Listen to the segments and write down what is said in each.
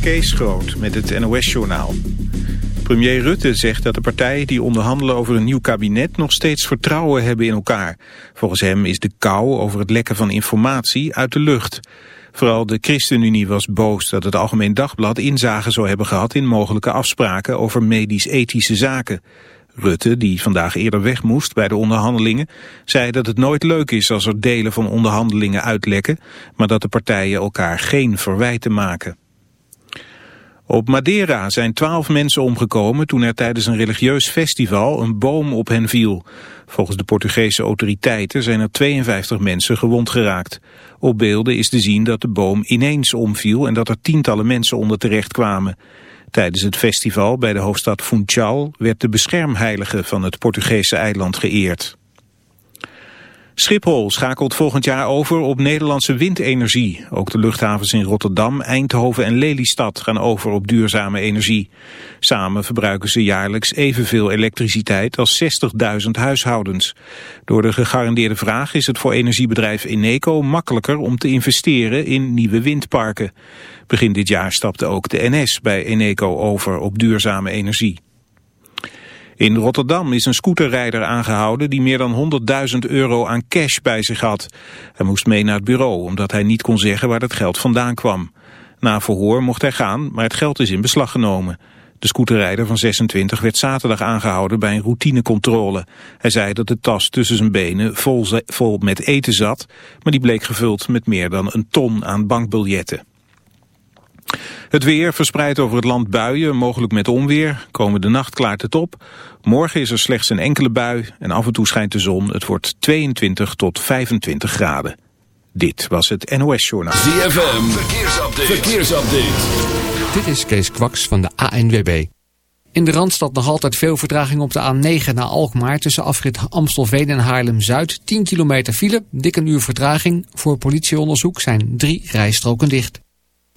Kees Groot met het NOS-journaal. Premier Rutte zegt dat de partijen die onderhandelen over een nieuw kabinet nog steeds vertrouwen hebben in elkaar. Volgens hem is de kou over het lekken van informatie uit de lucht. Vooral de ChristenUnie was boos dat het Algemeen Dagblad inzage zou hebben gehad in mogelijke afspraken over medisch-ethische zaken. Rutte, die vandaag eerder weg moest bij de onderhandelingen, zei dat het nooit leuk is als er delen van onderhandelingen uitlekken, maar dat de partijen elkaar geen verwijten maken. Op Madeira zijn twaalf mensen omgekomen toen er tijdens een religieus festival een boom op hen viel. Volgens de Portugese autoriteiten zijn er 52 mensen gewond geraakt. Op beelden is te zien dat de boom ineens omviel en dat er tientallen mensen onder terecht kwamen. Tijdens het festival bij de hoofdstad Funchal werd de beschermheilige van het Portugese eiland geëerd. Schiphol schakelt volgend jaar over op Nederlandse windenergie. Ook de luchthavens in Rotterdam, Eindhoven en Lelystad gaan over op duurzame energie. Samen verbruiken ze jaarlijks evenveel elektriciteit als 60.000 huishoudens. Door de gegarandeerde vraag is het voor energiebedrijf Eneco makkelijker om te investeren in nieuwe windparken. Begin dit jaar stapte ook de NS bij Eneco over op duurzame energie. In Rotterdam is een scooterrijder aangehouden die meer dan 100.000 euro aan cash bij zich had. Hij moest mee naar het bureau omdat hij niet kon zeggen waar het geld vandaan kwam. Na verhoor mocht hij gaan, maar het geld is in beslag genomen. De scooterrijder van 26 werd zaterdag aangehouden bij een routinecontrole. Hij zei dat de tas tussen zijn benen vol, vol met eten zat, maar die bleek gevuld met meer dan een ton aan bankbiljetten. Het weer verspreidt over het land buien, mogelijk met onweer. Komende nacht klaart het op. Morgen is er slechts een enkele bui en af en toe schijnt de zon. Het wordt 22 tot 25 graden. Dit was het NOS Journaal. ZFM, verkeersupdate. verkeersupdate. Dit is Kees Kwaks van de ANWB. In de Randstad nog altijd veel vertraging op de A9 naar Alkmaar... tussen afrit Amstelveen en Haarlem-Zuid. 10 kilometer file, dik een uur vertraging. Voor politieonderzoek zijn drie rijstroken dicht.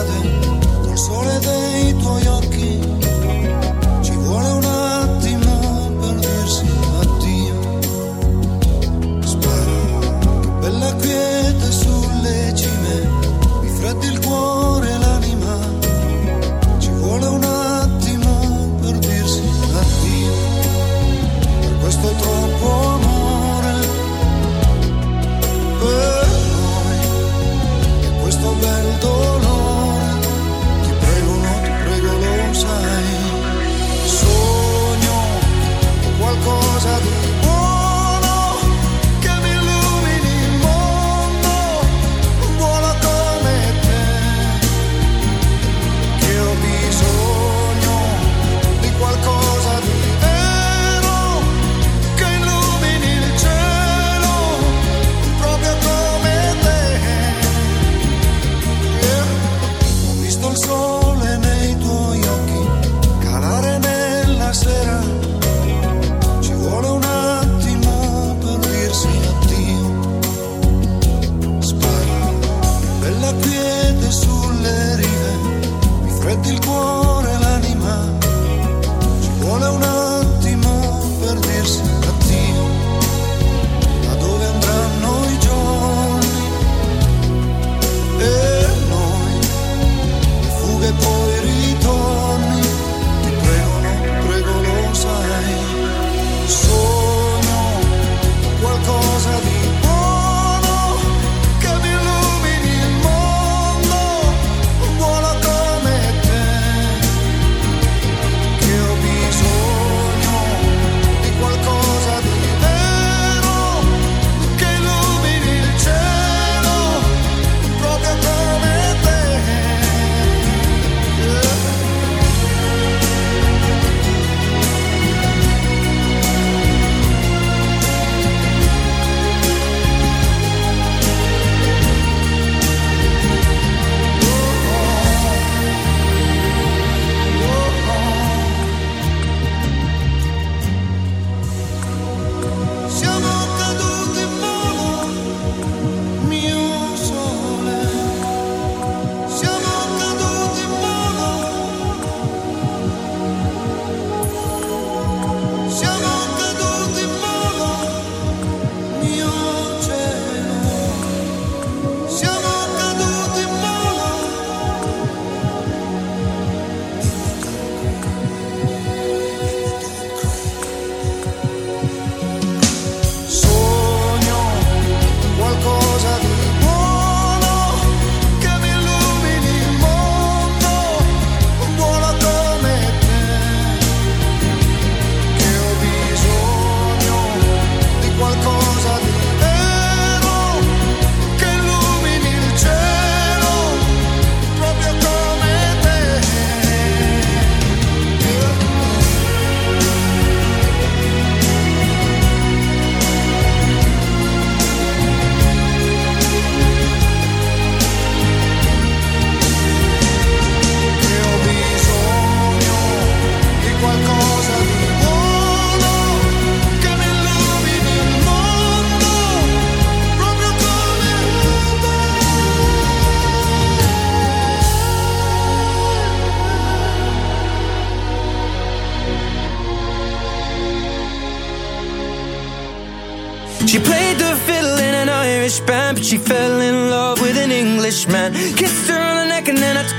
enredado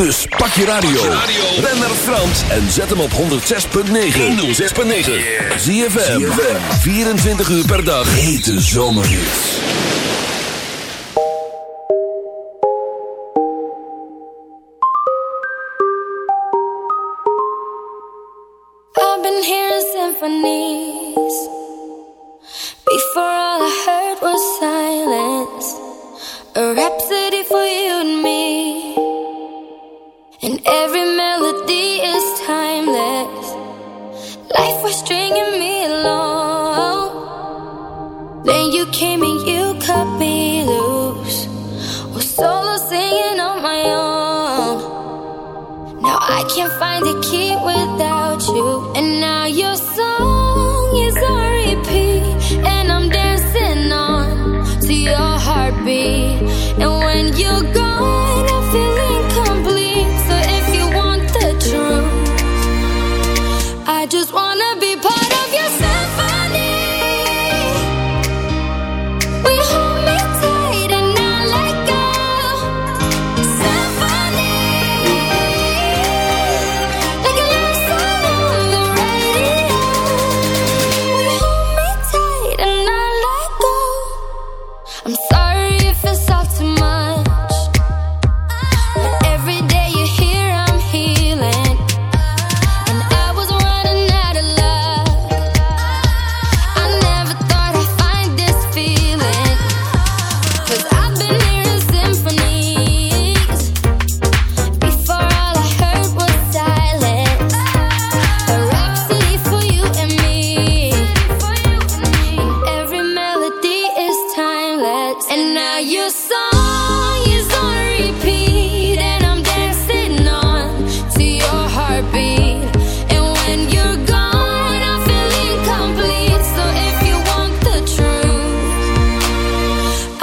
Dus pak je radio. Ben naar Frans en zet hem op 106.9. 106.9. Zie je 24 uur per dag. Hete zomerhits. I've been hearing symphonies. Before all I heard was sound. keep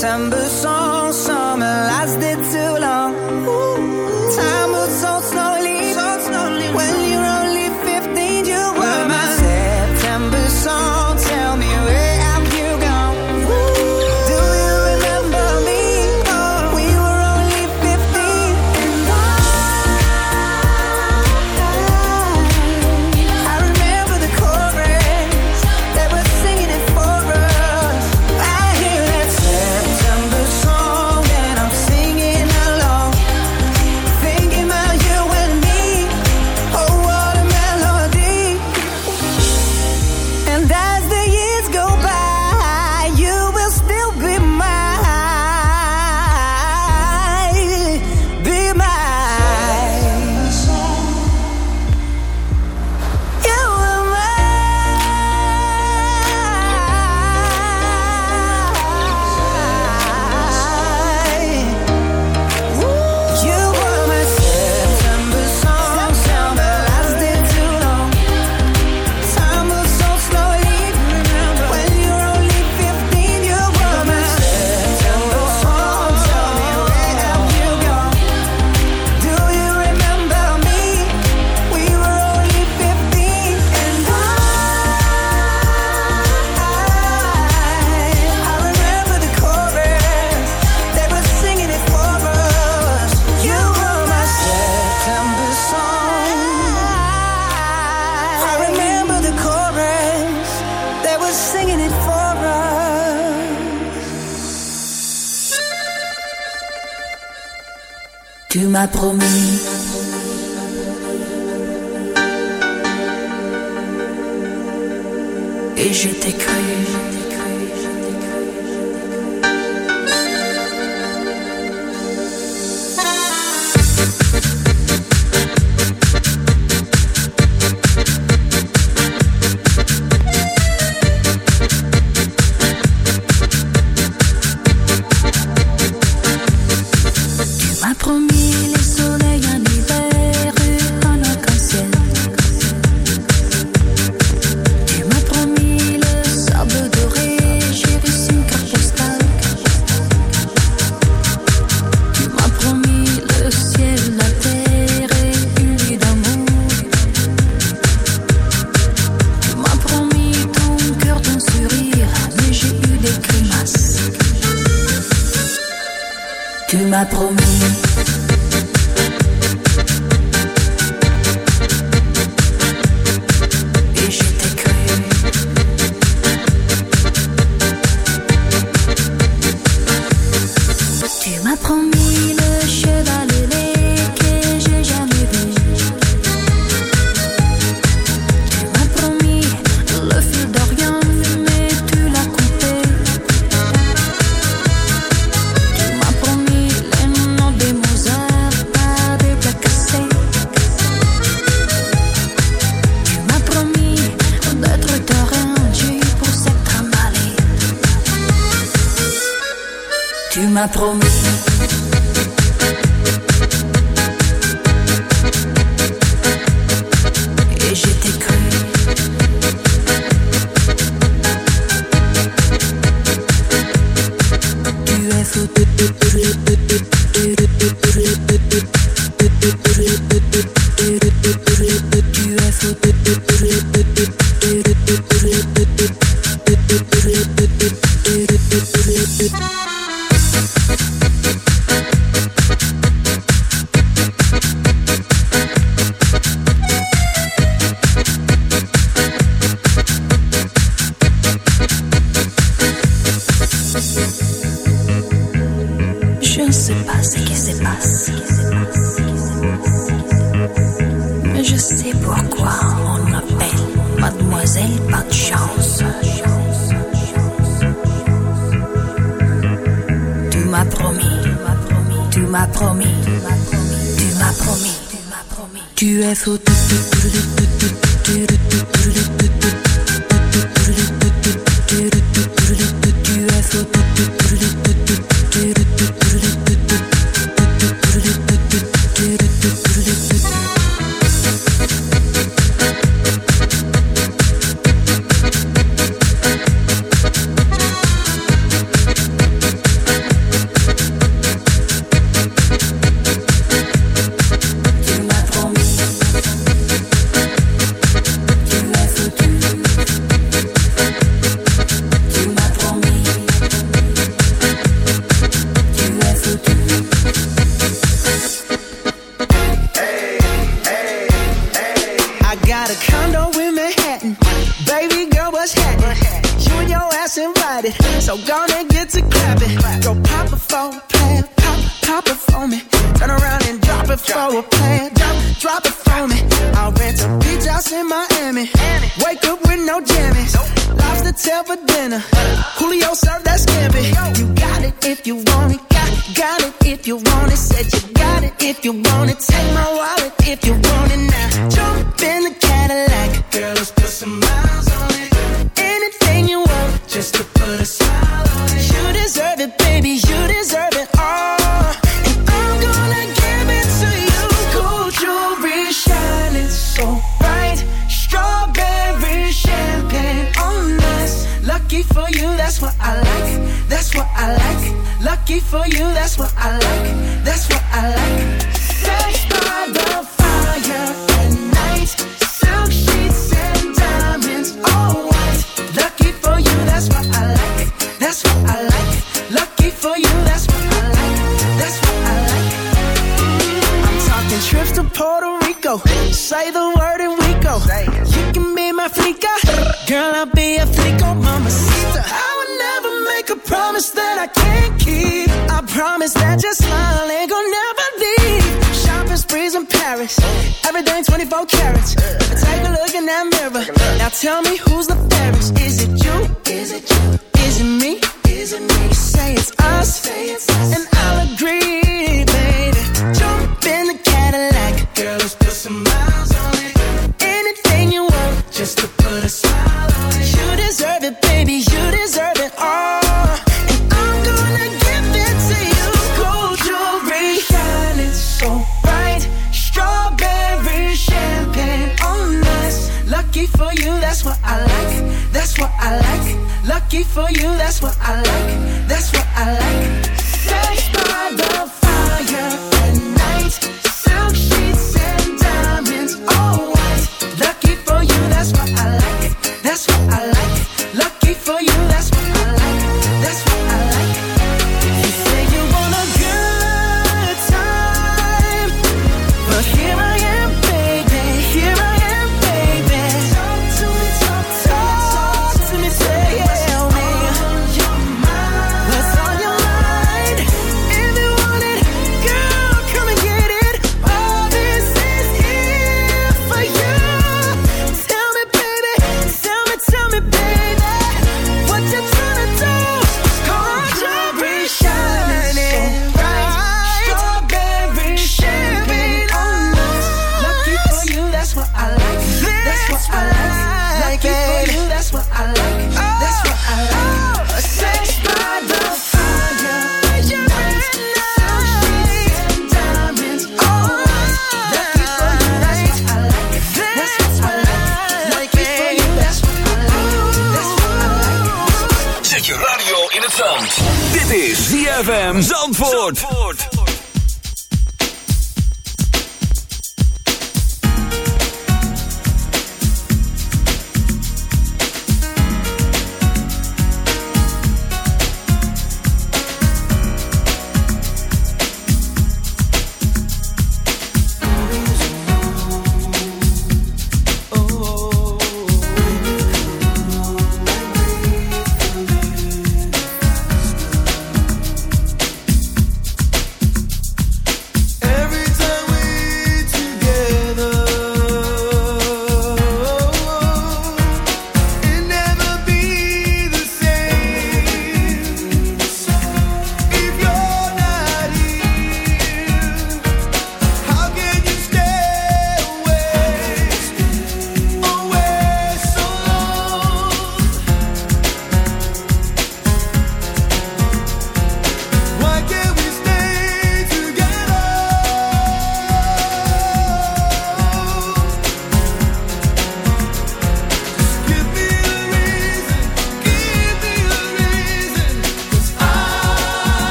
September song. Thank you. want it, take my wallet if you want. Tell me who